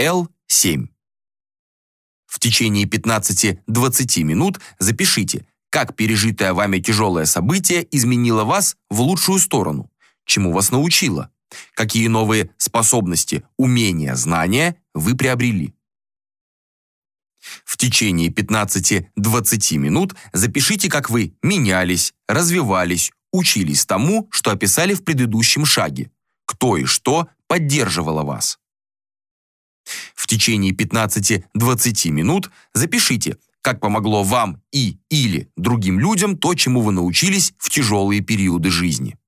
Л7. В течение 15-20 минут запишите, как пережитое вами тяжелое событие изменило вас в лучшую сторону, чему вас научило, какие новые способности, умения, знания вы приобрели. В течение 15-20 минут запишите, как вы менялись, развивались, учились тому, что описали в предыдущем шаге, кто и что поддерживало вас. В течение 15-20 минут запишите, как помогло вам и или другим людям то, чему вы научились в тяжелые периоды жизни.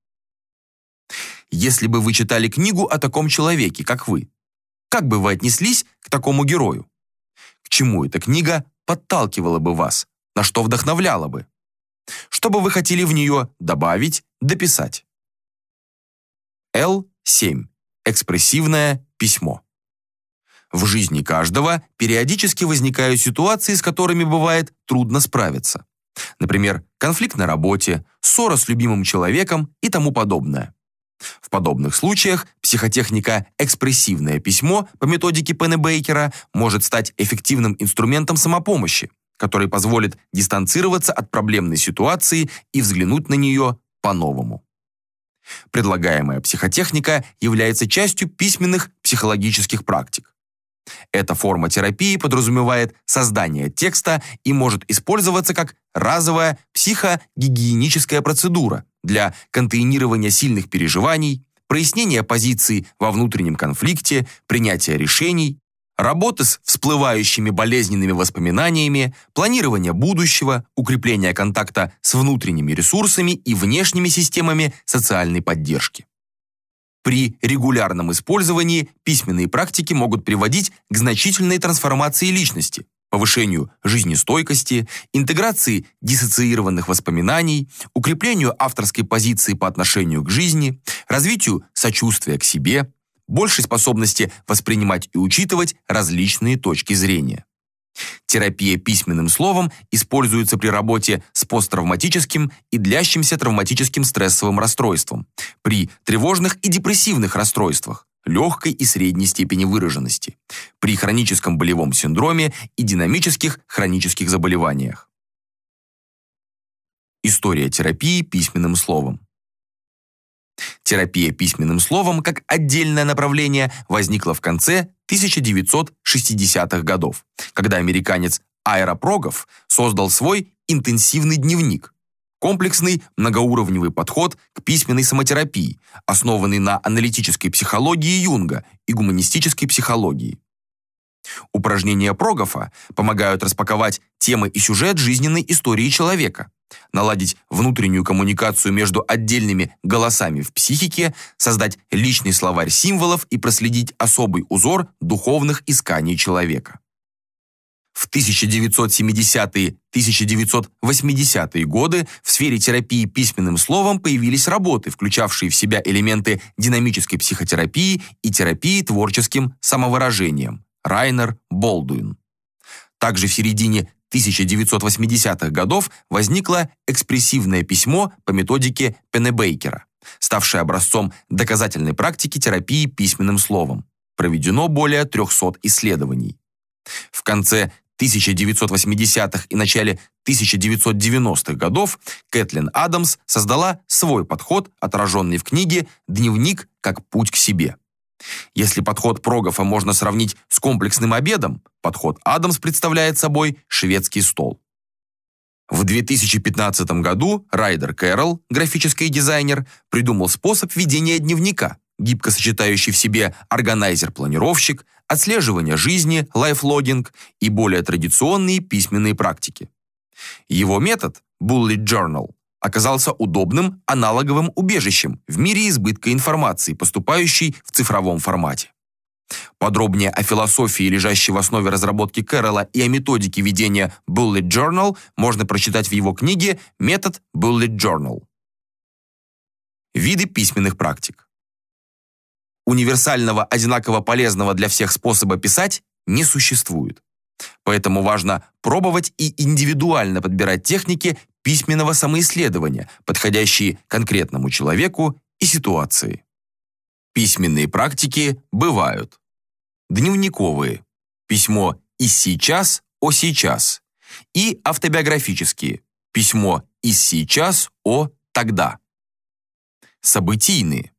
Если бы вы читали книгу о таком человеке, как вы, как бы вы отнеслись к такому герою? К чему эта книга подталкивала бы вас? На что вдохновляла бы? Что бы вы хотели в нее добавить, дописать? Л7. Экспрессивное письмо. В жизни каждого периодически возникают ситуации, с которыми бывает трудно справиться. Например, конфликт на работе, ссора с любимым человеком и тому подобное. В подобных случаях психотехника «экспрессивное письмо» по методике Пенна Бейкера может стать эффективным инструментом самопомощи, который позволит дистанцироваться от проблемной ситуации и взглянуть на нее по-новому. Предлагаемая психотехника является частью письменных психологических практик. Эта форма терапии подразумевает создание текста и может использоваться как разовая психогигиеническая процедура для контейнирования сильных переживаний, прояснения позиции во внутреннем конфликте, принятия решений, работы с всплывающими болезненными воспоминаниями, планирования будущего, укрепления контакта с внутренними ресурсами и внешними системами социальной поддержки. При регулярном использовании письменные практики могут приводить к значительной трансформации личности, повышению жизнестойкости, интеграции диссоциированных воспоминаний, укреплению авторской позиции по отношению к жизни, развитию сочувствия к себе, большей способности воспринимать и учитывать различные точки зрения. Терапия письменным словом используется при работе с посттравматическим и длящимся травматическим стрессовым расстройством, при тревожных и депрессивных расстройствах, легкой и средней степени выраженности, при хроническом болевом синдроме и динамических хронических заболеваниях. История терапии письменным словом. Терапия письменным словом как отдельное направление возникла в конце 1960-х годов, когда американец Айра Прогов создал свой интенсивный дневник, комплексный многоуровневый подход к письменной самотерапии, основанный на аналитической психологии Юнга и гуманистической психологии. Упражнения Прогофа помогают распаковать темы и сюжет жизненной истории человека, наладить внутреннюю коммуникацию между отдельными голосами в психике, создать личный словарь символов и проследить особый узор духовных исканий человека. В 1970-1980-е годы в сфере терапии письменным словом появились работы, включавшие в себя элементы динамической психотерапии и терапии творческим самовыражением. Райнер Болдуин. Также в середине 1980-х годов возникло экспрессивное письмо по методике Пеннебейкера, ставшее образцом доказательной практики терапии письменным словом. Проведено более 300 исследований. В конце 1980-х и начале 1990-х годов Кэтлин Адамс создала свой подход, отраженный в книге «Дневник как путь к себе». Если подход Прогофа можно сравнить с комплексным обедом, подход Адамс представляет собой шведский стол. В 2015 году Райдер Кэрролл, графический дизайнер, придумал способ ведения дневника, гибко сочетающий в себе органайзер-планировщик, отслеживание жизни, лайфлогинг и более традиционные письменные практики. Его метод, Bullet Journal, оказался удобным аналоговым убежищем в мире избытка информации, поступающей в цифровом формате. Подробнее о философии, лежащей в основе разработки Кэрролла и о методике ведения Bullet Journal можно прочитать в его книге «Метод Bullet Journal». Виды письменных практик. Универсального, одинаково полезного для всех способа писать не существует. Поэтому важно пробовать и индивидуально подбирать техники письменного самоисследования, подходящие конкретному человеку и ситуации. Письменные практики бывают. дневниковые, письмо «из сейчас» о сейчас и автобиографические, письмо «из сейчас» о тогда. Событийные,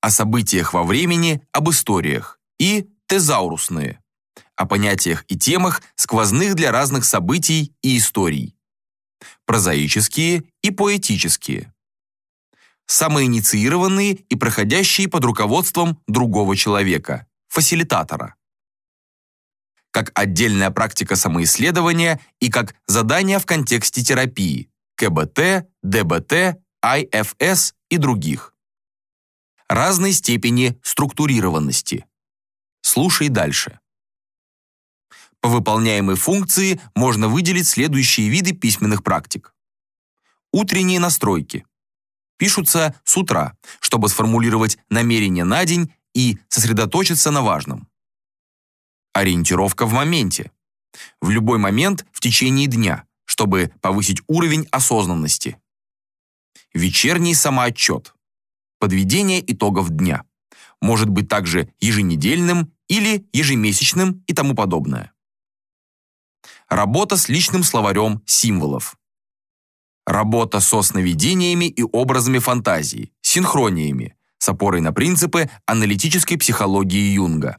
о событиях во времени, об историях и тезаурусные, о понятиях и темах, сквозных для разных событий и историй. Прозаические и поэтические. Самоинициированные и проходящие под руководством другого человека, фасилитатора. Как отдельная практика самоисследования и как задание в контексте терапии, КБТ, ДБТ, IFS и других. Разной степени структурированности. Слушай дальше. По выполняемой функции можно выделить следующие виды письменных практик. Утренние настройки. Пишутся с утра, чтобы сформулировать намерение на день и сосредоточиться на важном. Ориентировка в моменте. В любой момент в течение дня, чтобы повысить уровень осознанности. Вечерний самоотчет. Подведение итогов дня. Может быть также еженедельным или ежемесячным и тому подобное. Работа с личным словарем символов. Работа со сновидениями и образами фантазии, синхрониями, с опорой на принципы аналитической психологии Юнга.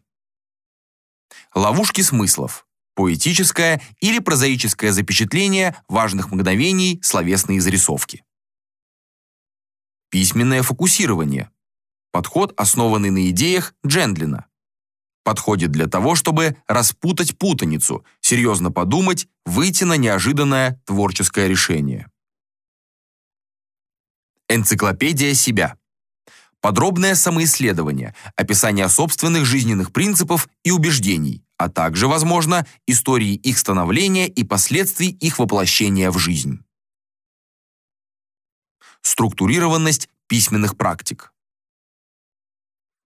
Ловушки смыслов. Поэтическое или прозаическое запечатление важных мгновений словесной зарисовки. Письменное фокусирование. Подход, основанный на идеях Джендлина подходит для того, чтобы распутать путаницу, серьезно подумать, выйти на неожиданное творческое решение. Энциклопедия себя. Подробное самоисследование, описание собственных жизненных принципов и убеждений, а также, возможно, истории их становления и последствий их воплощения в жизнь. Структурированность письменных практик.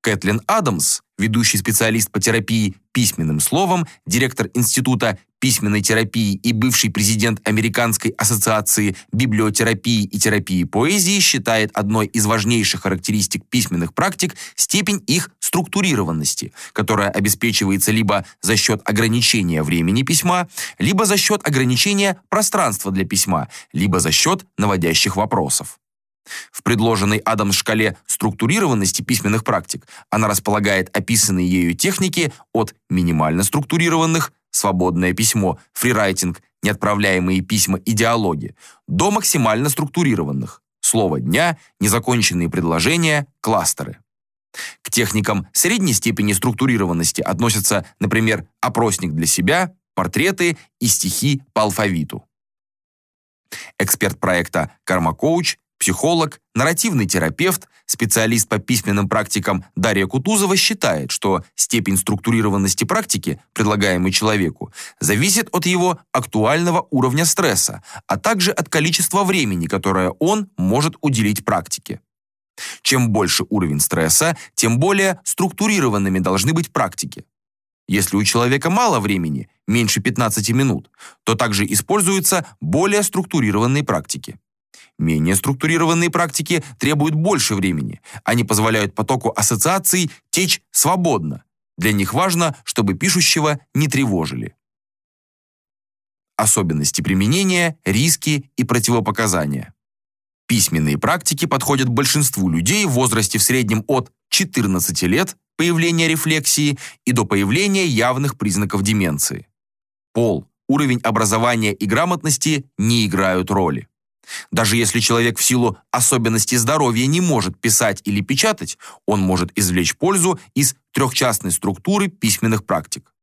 Кэтлин Адамс, ведущий специалист по терапии письменным словом, директор Института письменной терапии и бывший президент Американской ассоциации библиотерапии и терапии поэзии, считает одной из важнейших характеристик письменных практик степень их структурированности, которая обеспечивается либо за счет ограничения времени письма, либо за счет ограничения пространства для письма, либо за счет наводящих вопросов. В предложенной Адамс шкале структурированности письменных практик она располагает описанные ею техники от минимально структурированных свободное письмо, фрирайтинг, неотправляемые письма и диалоги, до максимально структурированных слово дня, незаконченные предложения, кластеры. К техникам средней степени структурированности относятся, например, опросник для себя, портреты и стихи по алфавиту. Эксперт проекта «Карма-коуч» Психолог, нарративный терапевт, специалист по письменным практикам Дарья Кутузова считает, что степень структурированности практики, предлагаемой человеку, зависит от его актуального уровня стресса, а также от количества времени, которое он может уделить практике. Чем больше уровень стресса, тем более структурированными должны быть практики. Если у человека мало времени, меньше 15 минут, то также используются более структурированные практики. Менее структурированные практики требуют больше времени. Они позволяют потоку ассоциаций течь свободно. Для них важно, чтобы пишущего не тревожили. Особенности применения, риски и противопоказания. Письменные практики подходят большинству людей в возрасте в среднем от 14 лет появления рефлексии и до появления явных признаков деменции. Пол, уровень образования и грамотности не играют роли. Даже если человек в силу особенностей здоровья не может писать или печатать, он может извлечь пользу из трехчастной структуры письменных практик.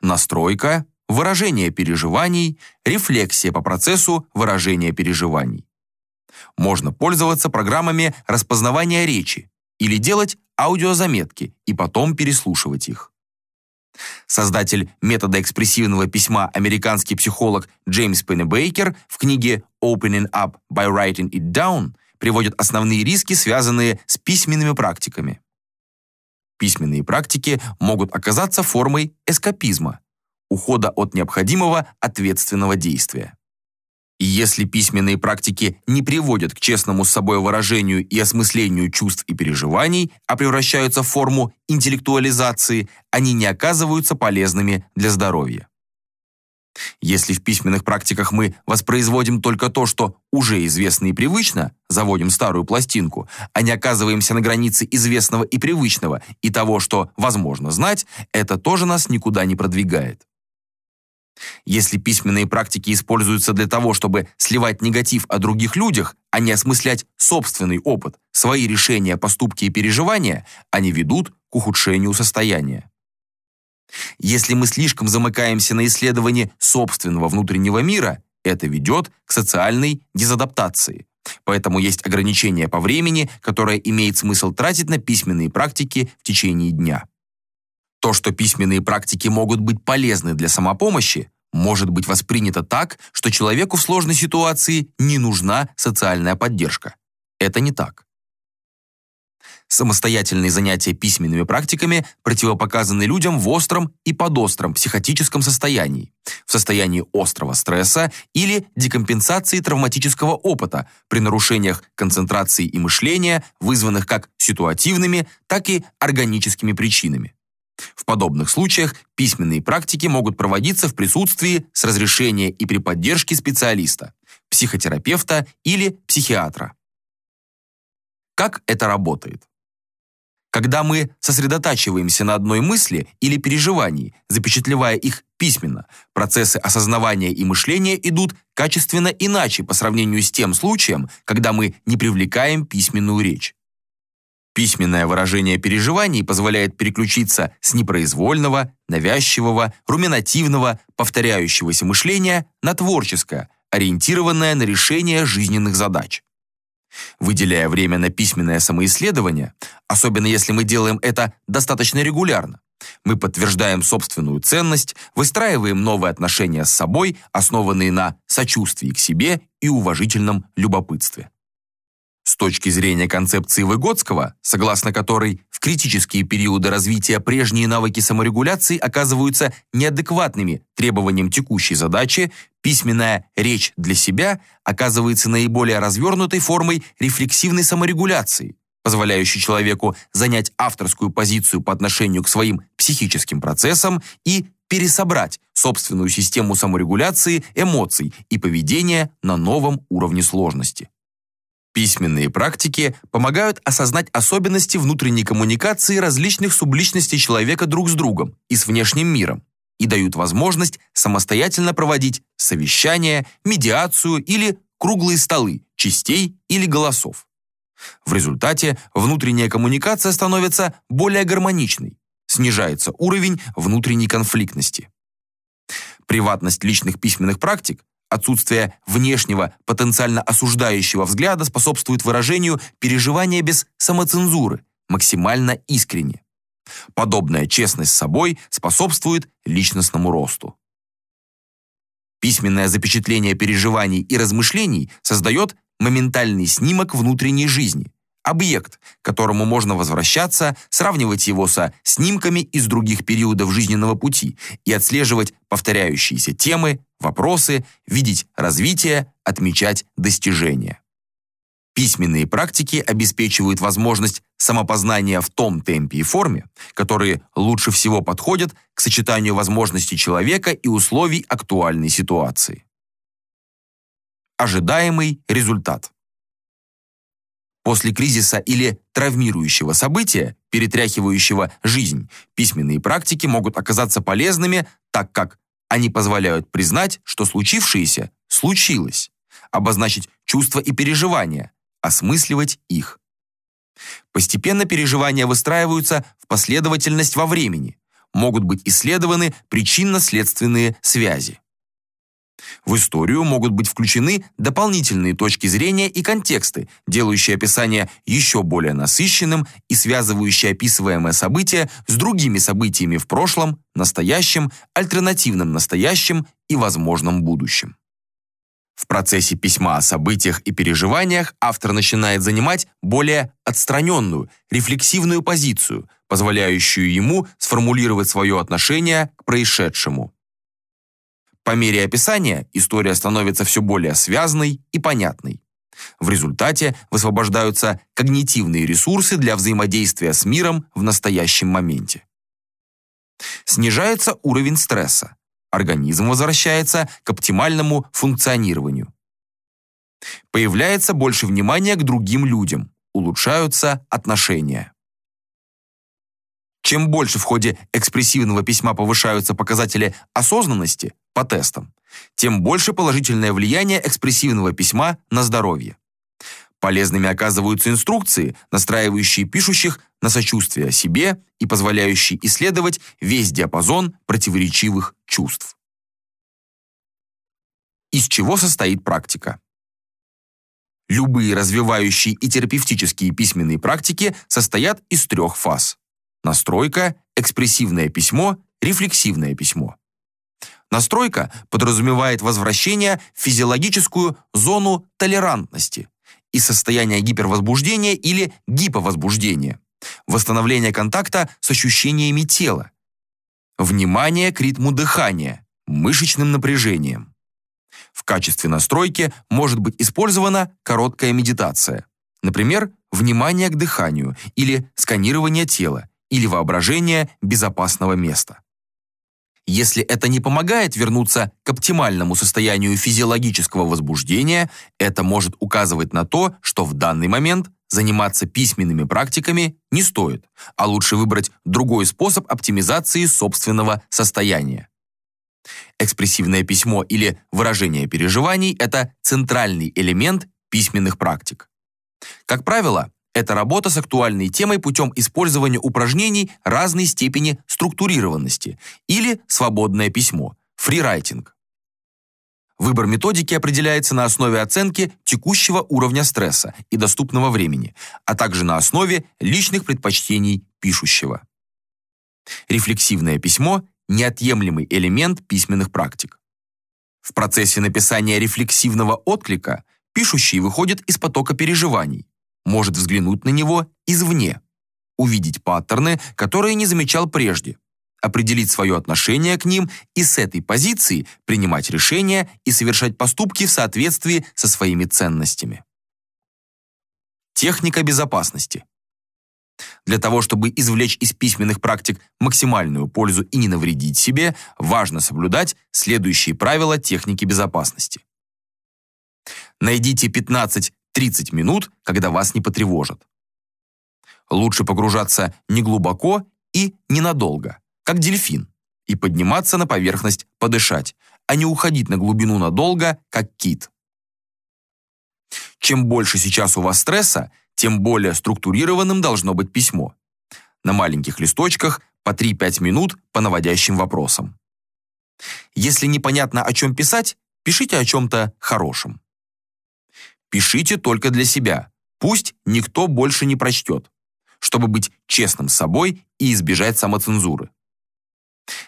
Настройка, выражение переживаний, рефлексия по процессу выражения переживаний. Можно пользоваться программами распознавания речи или делать аудиозаметки и потом переслушивать их. Создатель метода экспрессивного письма американский психолог Джеймс Пеннебейкер в книге «Opening Up by Writing It Down» приводит основные риски, связанные с письменными практиками. Письменные практики могут оказаться формой эскапизма, ухода от необходимого ответственного действия. Если письменные практики не приводят к честному с собой выражению и осмыслению чувств и переживаний, а превращаются в форму интеллектуализации, они не оказываются полезными для здоровья. Если в письменных практиках мы воспроизводим только то, что уже известно и привычно, заводим старую пластинку, а не оказываемся на границе известного и привычного и того, что возможно знать, это тоже нас никуда не продвигает. Если письменные практики используются для того, чтобы сливать негатив о других людях, а не осмыслять собственный опыт, свои решения, поступки и переживания, они ведут к ухудшению состояния. Если мы слишком замыкаемся на исследовании собственного внутреннего мира, это ведет к социальной дезадаптации. Поэтому есть ограничение по времени, которое имеет смысл тратить на письменные практики в течение дня. То, что письменные практики могут быть полезны для самопомощи, может быть воспринято так, что человеку в сложной ситуации не нужна социальная поддержка. Это не так. Самостоятельные занятия письменными практиками противопоказаны людям в остром и подостром психотическом состоянии, в состоянии острого стресса или декомпенсации травматического опыта при нарушениях концентрации и мышления, вызванных как ситуативными, так и органическими причинами. В подобных случаях письменные практики могут проводиться в присутствии с разрешения и при поддержке специалиста, психотерапевта или психиатра. Как это работает? Когда мы сосредотачиваемся на одной мысли или переживании, запечатлевая их письменно, процессы осознавания и мышления идут качественно иначе по сравнению с тем случаем, когда мы не привлекаем письменную речь. Письменное выражение переживаний позволяет переключиться с непроизвольного, навязчивого, руминативного, повторяющегося мышления на творческое, ориентированное на решение жизненных задач. Выделяя время на письменное самоисследование, особенно если мы делаем это достаточно регулярно, мы подтверждаем собственную ценность, выстраиваем новые отношения с собой, основанные на сочувствии к себе и уважительном любопытстве. С точки зрения концепции Выгодского, согласно которой в критические периоды развития прежние навыки саморегуляции оказываются неадекватными требованиям текущей задачи, письменная речь для себя оказывается наиболее развернутой формой рефлексивной саморегуляции, позволяющей человеку занять авторскую позицию по отношению к своим психическим процессам и пересобрать собственную систему саморегуляции эмоций и поведения на новом уровне сложности. Письменные практики помогают осознать особенности внутренней коммуникации различных субличностей человека друг с другом и с внешним миром и дают возможность самостоятельно проводить совещания, медиацию или круглые столы частей или голосов. В результате внутренняя коммуникация становится более гармоничной, снижается уровень внутренней конфликтности. Приватность личных письменных практик Отсутствие внешнего, потенциально осуждающего взгляда способствует выражению переживания без самоцензуры, максимально искренне. Подобная честность с собой способствует личностному росту. Письменное запечатление переживаний и размышлений создает моментальный снимок внутренней жизни, объект, к которому можно возвращаться, сравнивать его со снимками из других периодов жизненного пути и отслеживать повторяющиеся темы, вопросы, видеть развитие, отмечать достижения. Письменные практики обеспечивают возможность самопознания в том темпе и форме, которые лучше всего подходят к сочетанию возможностей человека и условий актуальной ситуации. Ожидаемый результат. После кризиса или травмирующего события, перетряхивающего жизнь, письменные практики могут оказаться полезными, так как они позволяют признать, что случившееся случилось, обозначить чувства и переживания, осмысливать их. Постепенно переживания выстраиваются в последовательность во времени, могут быть исследованы причинно-следственные связи. В историю могут быть включены дополнительные точки зрения и контексты, делающие описание еще более насыщенным и связывающие описываемое событие с другими событиями в прошлом, настоящем, альтернативном настоящем и возможном будущем. В процессе письма о событиях и переживаниях автор начинает занимать более отстраненную, рефлексивную позицию, позволяющую ему сформулировать свое отношение к происшедшему. По мере описания история становится все более связанной и понятной. В результате высвобождаются когнитивные ресурсы для взаимодействия с миром в настоящем моменте. Снижается уровень стресса. Организм возвращается к оптимальному функционированию. Появляется больше внимания к другим людям, улучшаются отношения. Чем больше в ходе экспрессивного письма повышаются показатели осознанности по тестам, тем больше положительное влияние экспрессивного письма на здоровье. Полезными оказываются инструкции, настраивающие пишущих на сочувствие себе и позволяющие исследовать весь диапазон противоречивых чувств. Из чего состоит практика? Любые развивающие и терапевтические письменные практики состоят из трех фаз. Настройка, экспрессивное письмо, рефлексивное письмо. Настройка подразумевает возвращение в физиологическую зону толерантности и состояние гипервозбуждения или гиповозбуждения, восстановление контакта с ощущениями тела, внимание к ритму дыхания, мышечным напряжением. В качестве настройки может быть использована короткая медитация, например, внимание к дыханию или сканирование тела, или воображение безопасного места. Если это не помогает вернуться к оптимальному состоянию физиологического возбуждения, это может указывать на то, что в данный момент заниматься письменными практиками не стоит, а лучше выбрать другой способ оптимизации собственного состояния. Экспрессивное письмо или выражение переживаний – это центральный элемент письменных практик. Как правило, это работа с актуальной темой путем использования упражнений разной степени структурированности или свободное письмо, фрирайтинг. Выбор методики определяется на основе оценки текущего уровня стресса и доступного времени, а также на основе личных предпочтений пишущего. Рефлексивное письмо – неотъемлемый элемент письменных практик. В процессе написания рефлексивного отклика пишущий выходит из потока переживаний, может взглянуть на него извне, увидеть паттерны, которые не замечал прежде, определить свое отношение к ним и с этой позиции принимать решения и совершать поступки в соответствии со своими ценностями. Техника безопасности. Для того, чтобы извлечь из письменных практик максимальную пользу и не навредить себе, важно соблюдать следующие правила техники безопасности. Найдите 15 30 минут, когда вас не потревожат. Лучше погружаться не глубоко и ненадолго, как дельфин, и подниматься на поверхность подышать, а не уходить на глубину надолго, как кит. Чем больше сейчас у вас стресса, тем более структурированным должно быть письмо. На маленьких листочках по 3-5 минут по наводящим вопросам. Если непонятно, о чем писать, пишите о чем-то хорошем. Пишите только для себя. Пусть никто больше не прочтет, чтобы быть честным с собой и избежать самоцензуры.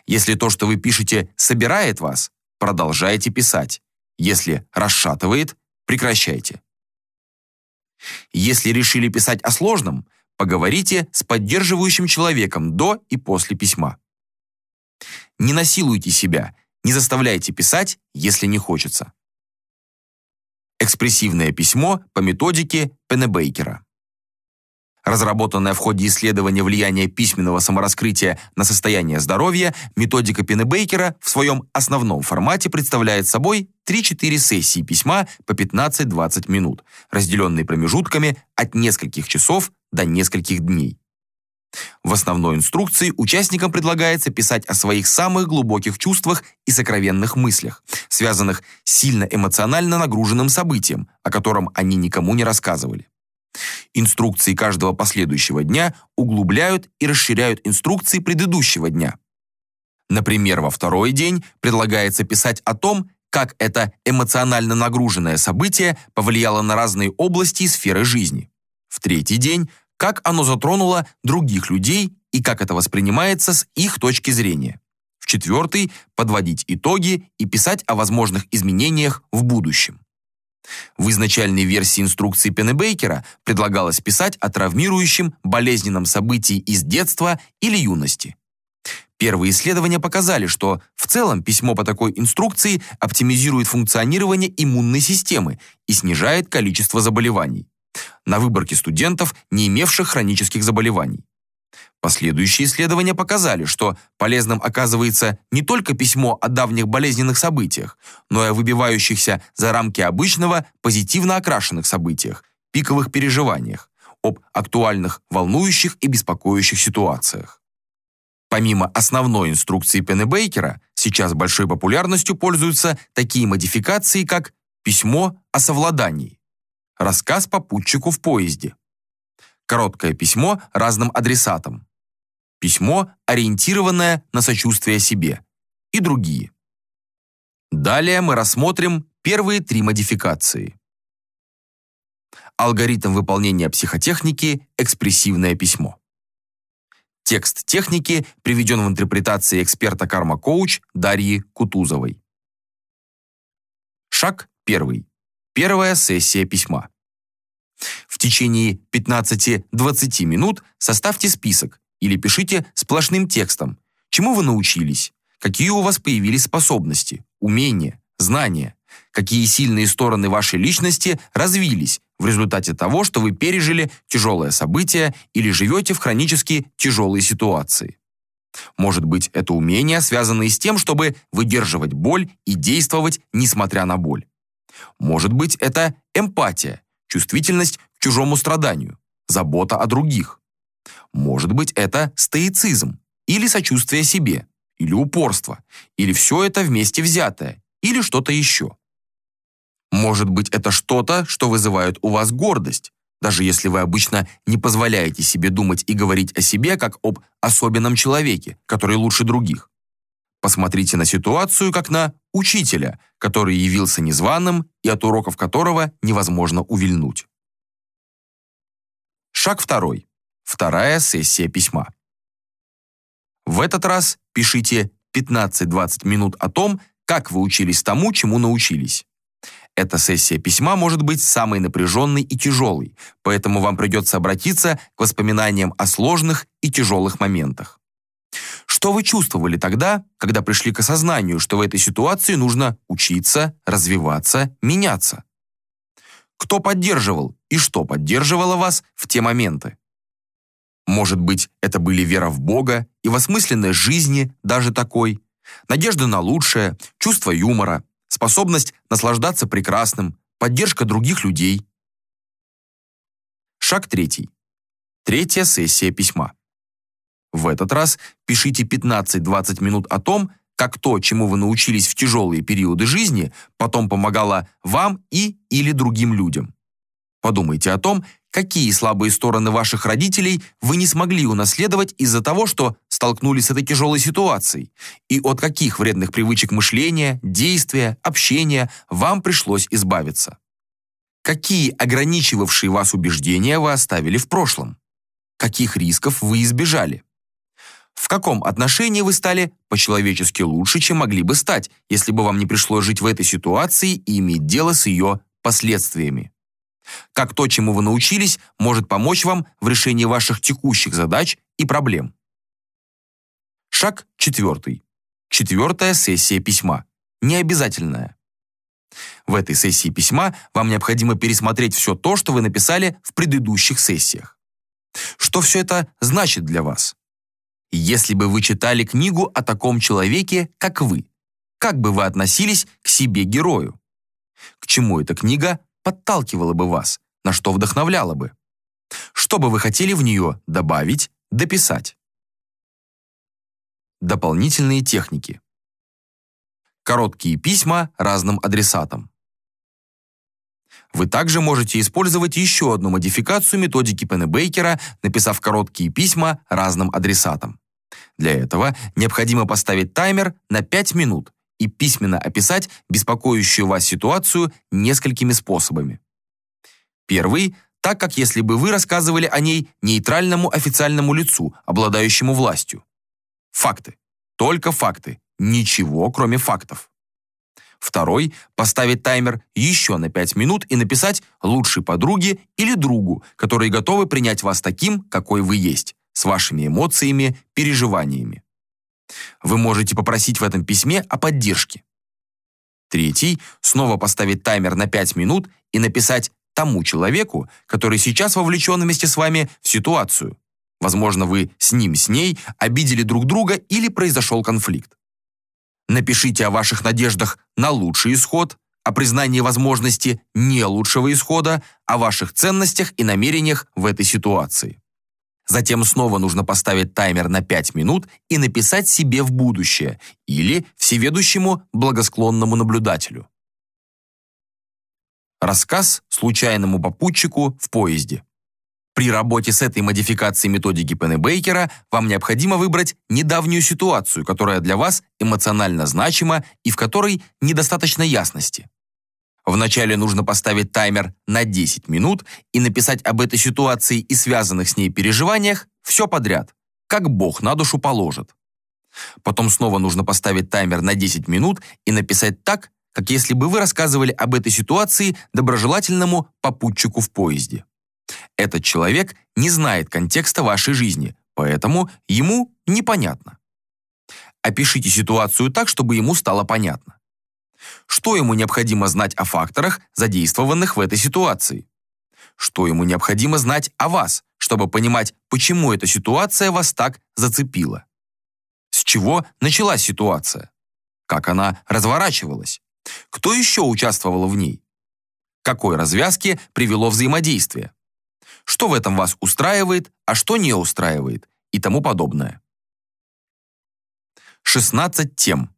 Если то, что вы пишете, собирает вас, продолжайте писать. Если расшатывает, прекращайте. Если решили писать о сложном, поговорите с поддерживающим человеком до и после письма. Не насилуйте себя, не заставляйте писать, если не хочется. Экспрессивное письмо по методике Пеннебейкера. Разработанная в ходе исследования влияния письменного самораскрытия на состояние здоровья, методика Пеннебейкера в своем основном формате представляет собой 3-4 сессии письма по 15-20 минут, разделенные промежутками от нескольких часов до нескольких дней. В основной инструкции участникам предлагается писать о своих самых глубоких чувствах и сокровенных мыслях, связанных с сильно эмоционально нагруженным событием, о котором они никому не рассказывали. Инструкции каждого последующего дня углубляют и расширяют инструкции предыдущего дня. Например, во второй день предлагается писать о том, как это эмоционально нагруженное событие повлияло на разные области и сферы жизни. В третий день как оно затронуло других людей и как это воспринимается с их точки зрения. В четвертый – подводить итоги и писать о возможных изменениях в будущем. В изначальной версии инструкции Пеннебейкера предлагалось писать о травмирующем, болезненном событии из детства или юности. Первые исследования показали, что в целом письмо по такой инструкции оптимизирует функционирование иммунной системы и снижает количество заболеваний. На выборке студентов, не имевших хронических заболеваний. Последующие исследования показали, что полезным оказывается не только письмо о давних болезненных событиях, но и о выбивающихся за рамки обычного позитивно окрашенных событиях, пиковых переживаниях, об актуальных, волнующих и беспокоящих ситуациях. Помимо основной инструкции Пеннебейкера, сейчас большой популярностью пользуются такие модификации, как письмо о совладании, рассказ попутчику в поезде, короткое письмо разным адресатам, письмо, ориентированное на сочувствие себе и другие. Далее мы рассмотрим первые три модификации. Алгоритм выполнения психотехники «Экспрессивное письмо». Текст техники приведен в интерпретации эксперта карма-коуч Дарьи Кутузовой. Шаг первый. Первая сессия письма. В течение 15-20 минут составьте список или пишите сплошным текстом, чему вы научились, какие у вас появились способности, умения, знания, какие сильные стороны вашей личности развились в результате того, что вы пережили тяжелое событие или живете в хронически тяжелой ситуации. Может быть, это умения, связанные с тем, чтобы выдерживать боль и действовать, несмотря на боль. Может быть, это эмпатия, чувствительность к чужому страданию, забота о других. Может быть, это стоицизм, или сочувствие себе, или упорство, или все это вместе взятое, или что-то еще. Может быть, это что-то, что вызывает у вас гордость, даже если вы обычно не позволяете себе думать и говорить о себе как об особенном человеке, который лучше других. Посмотрите на ситуацию как на учителя, который явился незваным и от уроков которого невозможно увильнуть. Шаг второй. Вторая сессия письма. В этот раз пишите 15-20 минут о том, как вы учились тому, чему научились. Эта сессия письма может быть самой напряженной и тяжелой, поэтому вам придется обратиться к воспоминаниям о сложных и тяжелых моментах. Что вы чувствовали тогда, когда пришли к осознанию, что в этой ситуации нужно учиться, развиваться, меняться? Кто поддерживал и что поддерживало вас в те моменты? Может быть, это были вера в Бога и в осмысленность жизни, даже такой, надежда на лучшее, чувство юмора, способность наслаждаться прекрасным, поддержка других людей. Шаг третий. Третья сессия письма. В этот раз пишите 15-20 минут о том, как то, чему вы научились в тяжелые периоды жизни, потом помогало вам и или другим людям. Подумайте о том, какие слабые стороны ваших родителей вы не смогли унаследовать из-за того, что столкнулись с этой тяжелой ситуацией, и от каких вредных привычек мышления, действия, общения вам пришлось избавиться. Какие ограничивавшие вас убеждения вы оставили в прошлом? Каких рисков вы избежали? В каком отношении вы стали по-человечески лучше, чем могли бы стать, если бы вам не пришлось жить в этой ситуации и иметь дело с ее последствиями? как то, чему вы научились, может помочь вам в решении ваших текущих задач и проблем. Шаг четвертый. Четвертая сессия письма. Необязательная. В этой сессии письма вам необходимо пересмотреть все то, что вы написали в предыдущих сессиях. Что все это значит для вас? Если бы вы читали книгу о таком человеке, как вы, как бы вы относились к себе-герою? К чему эта книга подталкивала бы вас, на что вдохновляла бы? Что бы вы хотели в нее добавить, дописать? Дополнительные техники. Короткие письма разным адресатам. Вы также можете использовать еще одну модификацию методики Пеннебейкера, написав короткие письма разным адресатам. Для этого необходимо поставить таймер на 5 минут и письменно описать беспокоящую вас ситуацию несколькими способами. Первый – так, как если бы вы рассказывали о ней нейтральному официальному лицу, обладающему властью. Факты. Только факты. Ничего, кроме фактов. Второй – поставить таймер еще на 5 минут и написать лучшей подруге или другу, которые готовы принять вас таким, какой вы есть, с вашими эмоциями, переживаниями. Вы можете попросить в этом письме о поддержке. Третий – снова поставить таймер на 5 минут и написать тому человеку, который сейчас вовлечен вместе с вами в ситуацию. Возможно, вы с ним, с ней обидели друг друга или произошел конфликт. Напишите о ваших надеждах на лучший исход, о признании возможности не лучшего исхода, о ваших ценностях и намерениях в этой ситуации. Затем снова нужно поставить таймер на 5 минут и написать себе в будущее или всеведущему благосклонному наблюдателю. Рассказ случайному попутчику в поезде. При работе с этой модификацией методики Пеннебейкера вам необходимо выбрать недавнюю ситуацию, которая для вас эмоционально значима и в которой недостаточно ясности. Вначале нужно поставить таймер на 10 минут и написать об этой ситуации и связанных с ней переживаниях все подряд, как Бог на душу положит. Потом снова нужно поставить таймер на 10 минут и написать так, как если бы вы рассказывали об этой ситуации доброжелательному попутчику в поезде. Этот человек не знает контекста вашей жизни, поэтому ему непонятно. Опишите ситуацию так, чтобы ему стало понятно. Что ему необходимо знать о факторах, задействованных в этой ситуации? Что ему необходимо знать о вас, чтобы понимать, почему эта ситуация вас так зацепила? С чего началась ситуация? Как она разворачивалась? Кто еще участвовал в ней? Какой развязке привело взаимодействие? что в этом вас устраивает, а что не устраивает и тому подобное. 16 тем.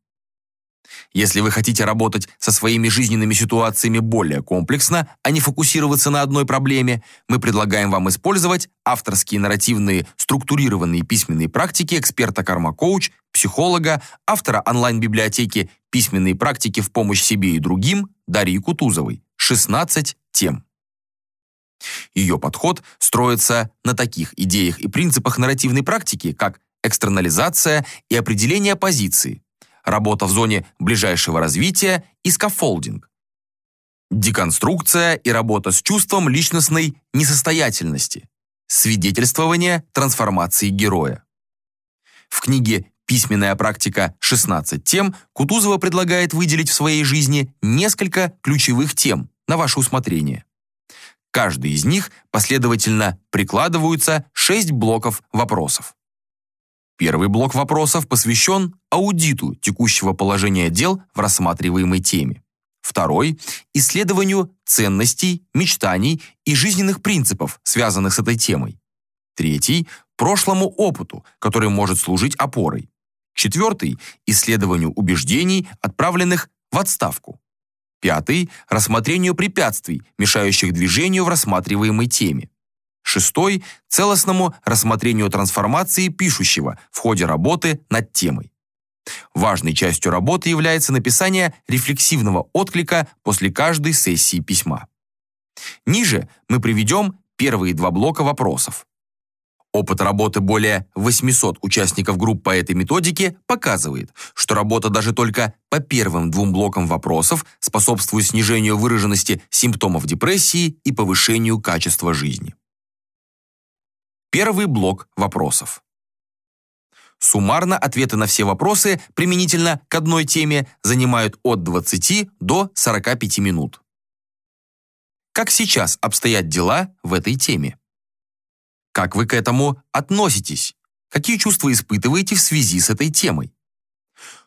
Если вы хотите работать со своими жизненными ситуациями более комплексно, а не фокусироваться на одной проблеме, мы предлагаем вам использовать авторские нарративные структурированные письменные практики эксперта карма-коуч, психолога, автора онлайн-библиотеки «Письменные практики в помощь себе и другим» Дарьи Кутузовой. 16 тем. Ее подход строится на таких идеях и принципах нарративной практики, как экстернализация и определение позиции, работа в зоне ближайшего развития и скафолдинг, деконструкция и работа с чувством личностной несостоятельности, свидетельствование трансформации героя. В книге «Письменная практика. 16 тем» Кутузова предлагает выделить в своей жизни несколько ключевых тем на ваше усмотрение каждый из них последовательно прикладываются шесть блоков вопросов. Первый блок вопросов посвящен аудиту текущего положения дел в рассматриваемой теме. Второй – исследованию ценностей, мечтаний и жизненных принципов, связанных с этой темой. Третий – прошлому опыту, который может служить опорой. Четвертый – исследованию убеждений, отправленных в отставку. Пятый – рассмотрению препятствий, мешающих движению в рассматриваемой теме. Шестой – целостному рассмотрению трансформации пишущего в ходе работы над темой. Важной частью работы является написание рефлексивного отклика после каждой сессии письма. Ниже мы приведем первые два блока вопросов. Опыт работы более 800 участников групп по этой методике показывает, что работа даже только по первым двум блокам вопросов способствует снижению выраженности симптомов депрессии и повышению качества жизни. Первый блок вопросов. Суммарно ответы на все вопросы применительно к одной теме занимают от 20 до 45 минут. Как сейчас обстоят дела в этой теме? Как вы к этому относитесь? Какие чувства испытываете в связи с этой темой?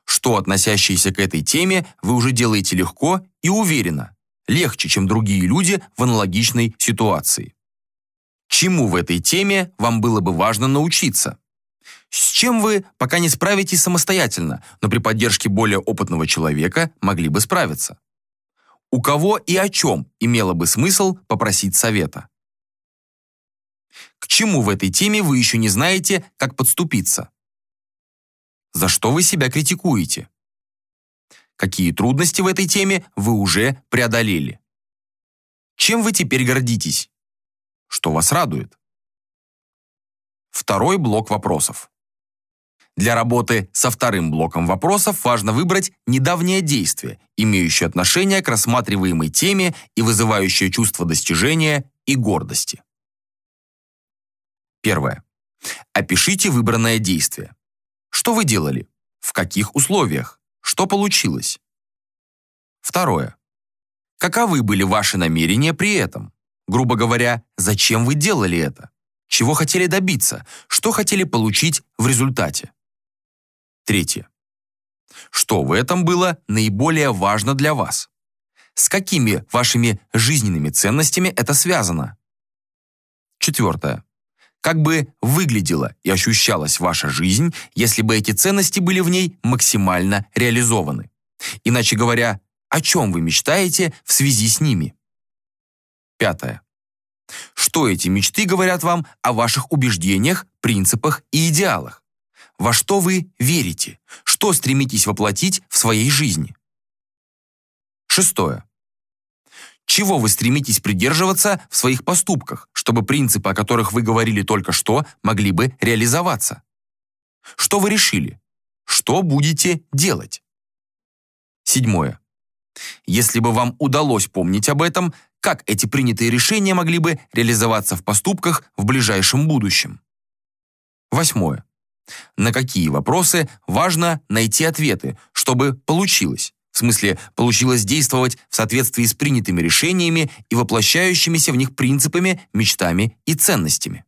Что, относящееся к этой теме, вы уже делаете легко и уверенно, легче, чем другие люди в аналогичной ситуации? Чему в этой теме вам было бы важно научиться? С чем вы пока не справитесь самостоятельно, но при поддержке более опытного человека могли бы справиться? У кого и о чем имело бы смысл попросить совета? К чему в этой теме вы еще не знаете, как подступиться? За что вы себя критикуете? Какие трудности в этой теме вы уже преодолели? Чем вы теперь гордитесь? Что вас радует? Второй блок вопросов. Для работы со вторым блоком вопросов важно выбрать недавнее действие, имеющее отношение к рассматриваемой теме и вызывающее чувство достижения и гордости. Первое. Опишите выбранное действие. Что вы делали? В каких условиях? Что получилось? Второе. Каковы были ваши намерения при этом? Грубо говоря, зачем вы делали это? Чего хотели добиться? Что хотели получить в результате? Третье. Что в этом было наиболее важно для вас? С какими вашими жизненными ценностями это связано? Четвертое. Как бы выглядела и ощущалась ваша жизнь, если бы эти ценности были в ней максимально реализованы? Иначе говоря, о чем вы мечтаете в связи с ними? Пятое. Что эти мечты говорят вам о ваших убеждениях, принципах и идеалах? Во что вы верите? Что стремитесь воплотить в своей жизни? Шестое. Чего вы стремитесь придерживаться в своих поступках, чтобы принципы, о которых вы говорили только что, могли бы реализоваться? Что вы решили? Что будете делать? Седьмое. Если бы вам удалось помнить об этом, как эти принятые решения могли бы реализоваться в поступках в ближайшем будущем? Восьмое. На какие вопросы важно найти ответы, чтобы получилось? В смысле, получилось действовать в соответствии с принятыми решениями и воплощающимися в них принципами, мечтами и ценностями.